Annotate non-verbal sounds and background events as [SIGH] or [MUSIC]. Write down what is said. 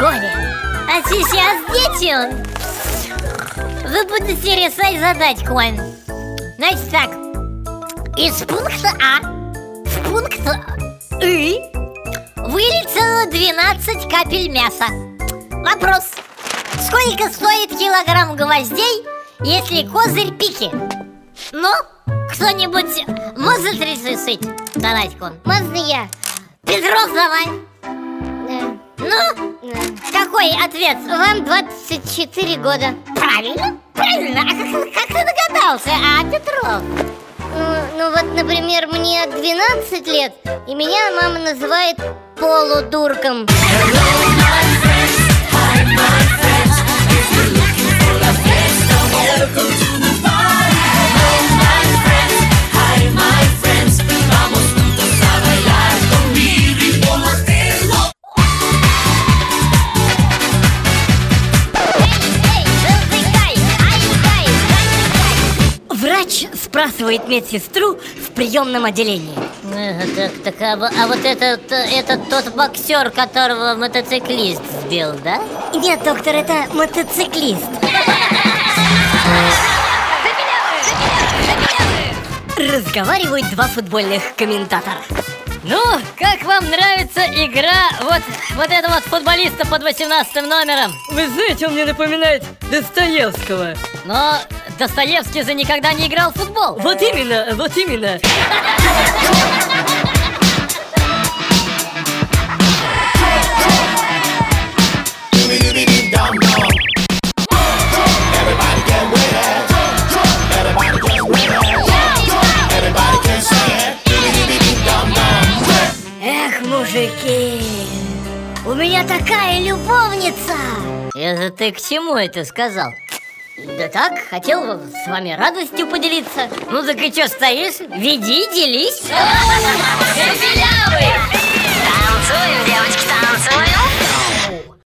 горе А сейчас дети, Вы будете решать задачку Значит так Из пункта А в пункт И вылетело 12 капель мяса Вопрос Сколько стоит килограмм гвоздей, если козырь пики? Ну, кто-нибудь может решить задачку? Можно я? Петров, давай! Ну, какой ответ? Вам 24 года. Правильно, правильно. А как, как ты догадался, а, Петров? Ну, ну вот, например, мне 12 лет, и меня мама называет полудурком. Врач спрашивает медсестру в приемном отделении. Так, так, а, а вот этот, этот тот боксер, которого мотоциклист сбил, да? Нет, доктор, это мотоциклист. Разговаривают два футбольных комментатора. Ну, как вам нравится игра вот, вот этого вот футболиста под 18 номером? Вы знаете, он мне напоминает Достоевского. Но Достоевский же никогда не играл в футбол. Вот именно, вот именно. [LAUGHS] Мужики, у меня такая любовница. Это ты к чему это сказал? Да так, хотел с вами радостью поделиться. Ну так и что стоишь? Веди, делись.